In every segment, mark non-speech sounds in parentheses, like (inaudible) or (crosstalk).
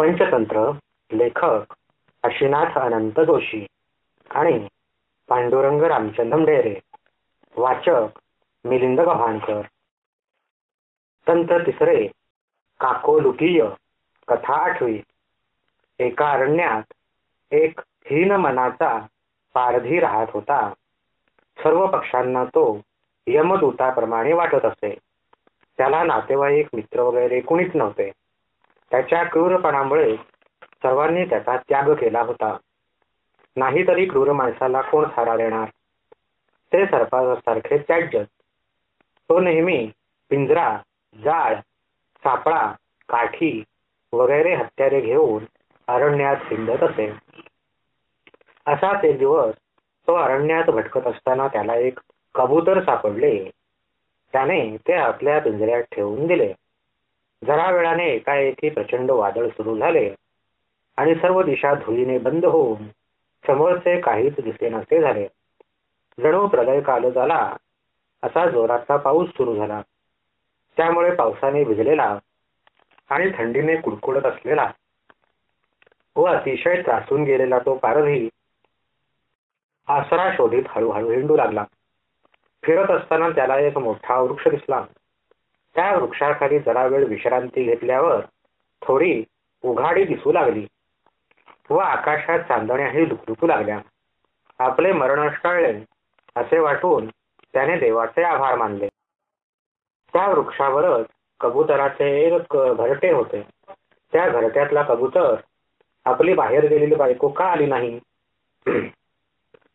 पंचतंत्र लेखक अशिनाथ अनंत जोशी आणि पांडुरंग रामचंद्रम डेरे वाचक मिलिंद गव्हाणकर. तंत्र तिसरे काकोलुकीय कथा आठवी. एका अरण्यात एक हीन मनाचा पारधी राहत होता. सर्व पक्षांना तो यमदूताप्रमाणे वाटत असे. त्याला नातेवाईक मित्र वगैरे कुणीच नव्हते. त्याच्या क्रूरपणामुळे सर्वांनी त्याचा त्याग केला होता. नाहीतरी क्रूर माणसाला कोण सारा देणार? ते सर्पासारखे त्याज्य. तो नेहमी पिंजरा जाळ सापळा काठी वगैरे हत्यारे घेऊन अरण्यात हिंडत असे. असा ते दिवस तो अरण्यात भटकत असताना त्याला एक कबूतर सापडले. त्याने ते आपल्या पिंजऱ्यात ठेवून दिले. जरा वेळाने एकाएकी प्रचंड वादळ सुरू झाले आणि सर्व दिशा धुळीने बंद होऊन समोरचे काहीच दिसेनासे झाले. जणू प्रलय काल झाला असा जोराचा पाऊस सुरू झाला. त्यामुळे पावसाने भिजलेला आणि थंडीने कुडकुडत असलेला व अतिशय त्रासून गेलेला तो पारधी आसरा शोधित हळूहळू हिंडू लागला. फिरत असताना त्याला एक मोठा वृक्ष दिसला. त्या वृक्षाखाली जरा वेळ विश्रांती घेतल्यावर थोडी उघाडी दिसू लागली व आकाशात चांदण्याही लुकलुकू लागल्या. आपले मरण टळले असे वाटून त्याने देवाचे आभार मानले. त्या वृक्षावरच कबुतराचे एक घरटे होते. त्या घरट्यातला कबूतर आपली बाहेर गेलेली बायको का आली नाही? (clears throat)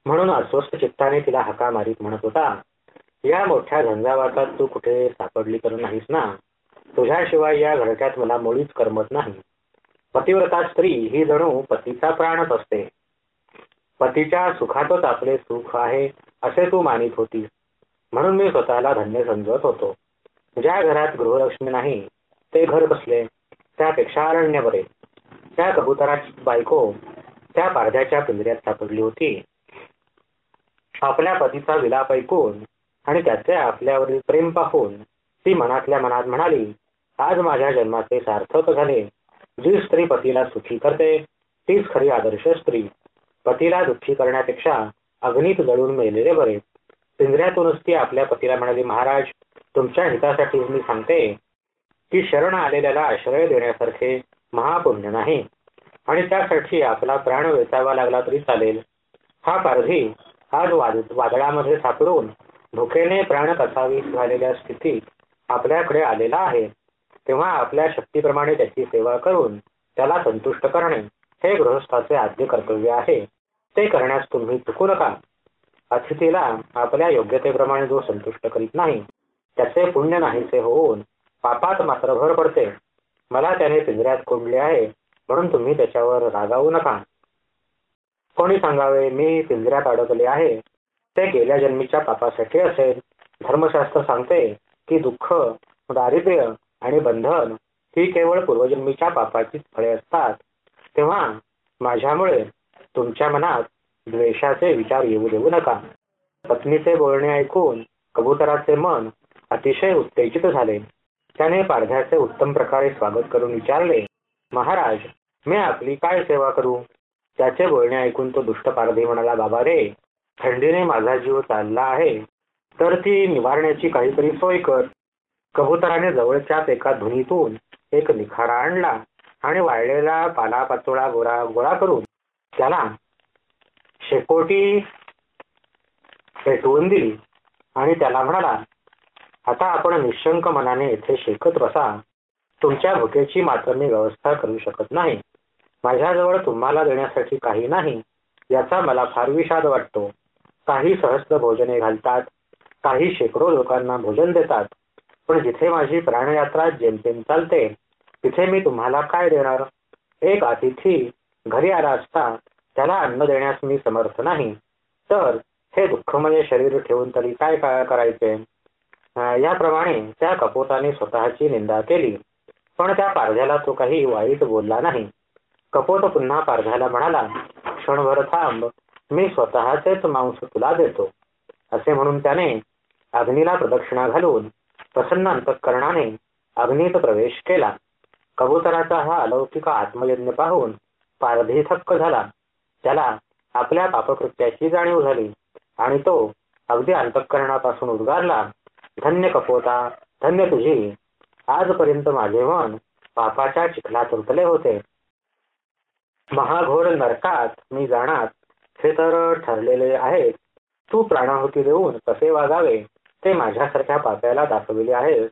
म्हणून अस्वस्थ चित्ताने तिला हका मारीत म्हणत होता या मोठ्या झंझावातात तू कुठे सापडली तर नाहीस ना. तुझ्याशिवाय या घरट्यात मला मुळीच करमत नाही. पतिव्रता स्त्री ही जणू पतीचा प्राणच असते. पतीच्या सुखातच आपले सुख आहे असे तू मानित होती म्हणून मी स्वतःला धन्य समजत होतो. ज्या घरात गृहलक्ष्मी नाही ते घर बसले त्यापेक्षा अरण्य बरे. त्या कबुतराची बायको त्या पारध्याच्या पिंजऱ्यात सापडली होती. आपल्या पतीचा विलाप ऐकून आणि त्याचे आपल्यावरील प्रेम पाहून ती मनातल्या मनात म्हणाली आज माझ्या जन्माचे सार्थक झाले. जी स्त्री पतीला सुखी करते तीच खरी आदर्श स्त्री. पतीला दुःखी करण्यापेक्षा अग्नीत जळून मेलेले बरे. पिंजऱ्यातूनच ती आपल्या पतीला म्हणाली महाराज तुमच्या हितासाठी मी सांगते की शरण आलेल्याला आश्रय देण्यासारखे महापुण्य नाही. आणि त्यासाठी आपला प्राण वेचावा लागला तरी चालेल. हा पारधी आज वादळामध्ये सापडून भुकेने प्राण कसावी झालेल्या स्थितीत आपल्याकडे आलेला आहे. तेव्हा आपल्या शक्तीप्रमाणे त्याची सेवा करून त्याला संतुष्ट करणे हे गृहस्थाचे आद्य कर्तव्य आहे. ते करण्यास तुम्ही चुकू नका. अतिथीला आपल्या योग्यतेप्रमाणे जो संतुष्ट करीत नाही त्याचे पुण्य नाहीसे होऊन पापात मात्र भर पडते. मला त्याने पिंजऱ्यात कोंडले आहे म्हणून तुम्ही त्याच्यावर रागावू नका. कोणी सांगावे मी पिंजऱ्यात अडकले आहे ते गेल्या जन्मीच्या पापासाठी असेल. धर्मशास्त्र सांगते की दुःख दारिद्र्य आणि बंधन ही केवळ पूर्वजन्मीच्या पापाचीच फळे असतात. तेव्हा माझ्यामुळे तुमच्या मनात द्वेषाचे विचार येऊ देऊ नका. पत्नीचे बोलणे ऐकून कबुतराचे मन अतिशय उत्तेजित झाले. त्याने पारध्याचे उत्तम प्रकारे स्वागत करून विचारले महाराज मी आपली काय सेवा करू? त्याचे बोलणे ऐकून तो दुष्ट पारधी म्हणाला बाबा रे थंडीने माझा जीव चालला आहे तर ती निवारण्याची काहीतरी सोय कर. कबुतराने जवळच्याच एका धुनीतून एक निखारा आणला आणि वाळलेला पालापाचोळा गोळा गोळा करून त्याला शेकोटी पेटवून दिली आणि त्याला म्हणाला आता आपण निशंक मनाने येथे शेकत बसा. तुमच्या भुकेची मात्र मी व्यवस्था करू शकत नाही. माझ्याजवळ तुम्हाला देण्यासाठी काही नाही याचा मला फार विषाद वाटतो. काही सहस्त्र भोजने घालतात काही शेकडो लोकांना भोजन देतात. पण जिथे माझी प्राणयात्रा जेमतेम चालते तिथे मी तुम्हाला काय देणार? एक अतिथी घरी आला असता त्याला अन्न देण्यास मी समर्थ नाही. तर हे दुःखमय शरीर ठेवून तरी काय करायचे? याप्रमाणे त्या कपोताने स्वतःची निंदा केली. पण त्या पारध्याला तो काही वाईट बोलला नाही. कपोत पुन्हा पारध्याला म्हणाला क्षणभर थांब मी स्वतःचेच मांस तुला देतो. असे म्हणून त्याने अग्नीला प्रदक्षिणा घालून प्रसन्न अंतकरणाने अग्नीत प्रवेश केला. कबुतराचा हा अलौकिक आत्मयज्ञ पाहून पारधी थक्क झाला. त्याला आपल्या पापकृत्याची जाणीव झाली आणि तो अगदी अंतःकरणापासून उद्गारला धन्य कपोता धन्य तुझी. आजपर्यंत माझे मन पापाच्या चिखलात रुतले होते. महाघोर नरकात मी जाणार हे तर ठरलेले आहे तू प्राणाहुती देऊन कसे वागावे ते माझ्यासारख्या पाप्याला दाखविले आहे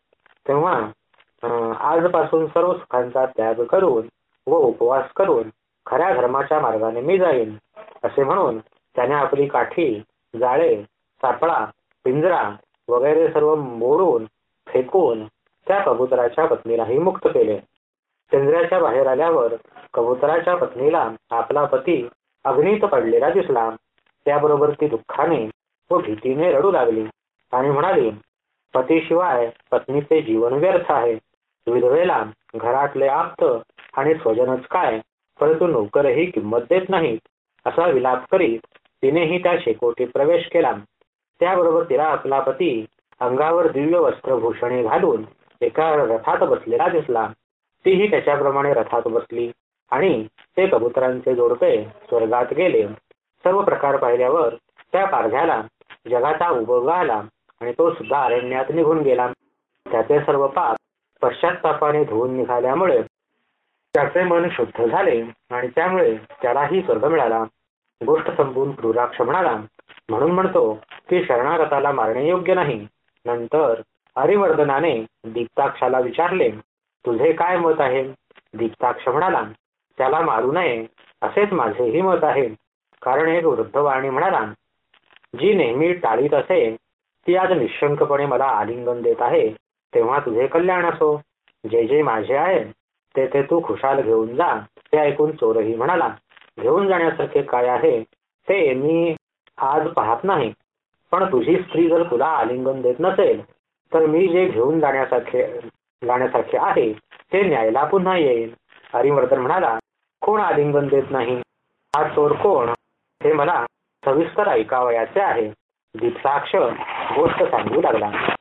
तेव्हा आजपासून सर्व सुखांचा त्याग करून व उपवास करून खऱ्या धर्माच्या मार्गाने मी जाईन असे म्हणून त्याने आपली काठी जाळे सापळा पिंजरा वगैरे सर्व मोडून फेकून त्या कबुतराच्या पत्नीलाही मुक्त केले. पिंजऱ्याच्या बाहेर आल्यावर कबुतराच्या पत्नीला आपला पती अग्नीत पडलेला दिसला. त्याबरोबर ती दुःखाने व भीतीने रडू लागली आणि म्हणाली पतीशिवाय पत्नीचे जीवन व्यर्थ आहे. विधवेला घरातले आप्त आणि स्वजनच काय? परंतु नोकरही किंमत देत नाहीत. असा विलाप करीत तिनेही त्या शेकोटीत प्रवेश केला. त्याबरोबर तिला आपला पती अंगावर दिव्य वस्त्रभूषणे घालून एका रथात बसलेला दिसला. तीही त्याच्याप्रमाणे रथात बसली. आणि ते कबुतरांचे जोडपे स्वर्गात गेले. सर्व प्रकार पाहिल्यावर त्या पारध्याला जगाचा उभोग आला आणि तो सुद्धा अरण्यात निघून गेला. त्याचे सर्व पाप पश्चातापाने धुवून निघाल्यामुळे त्याचे मन शुद्ध झाले आणि त्यामुळे त्यालाही स्वर्ग मिळाला. गोष्ट संपून क्रूराक्ष म्हणाला म्हणून म्हणतो की शरणागताला मारणे योग्य नाही. नंतर हरिवर्धनाने दीप्ताक्षाला विचारले तुझे काय मत आहे? दीप्ताक्ष म्हणाला त्याला मारू नये असेच माझेही मत आहे. कारण एक वृद्धवाणी म्हणाला जी नेहमी टाळीत असे ती आज निशंकपणे मला आलिंगन देत आहे तेव्हा तुझे कल्याण असो. जे जे माझे आहे ते ते तू खुशाल घेऊन जा. ते ऐकून चोरही म्हणाला घेऊन जाण्यासारखे काय आहे? ते मी आज पाहत नाही. पण तुझी स्त्री जर तुला आलिंगन देत नसेल तर मी जे घेऊन जाण्यासारखे जाण्यासारखे आहे ते न्यायला पुन्हा येईल. हरिवर्धन म्हणाला कोण आलिंगन देत नाही? हा चोर कोण? हे मला सविस्तर ऐकावयाचे आहे. दीपसाक्ष गोष्ट सांगू लागला.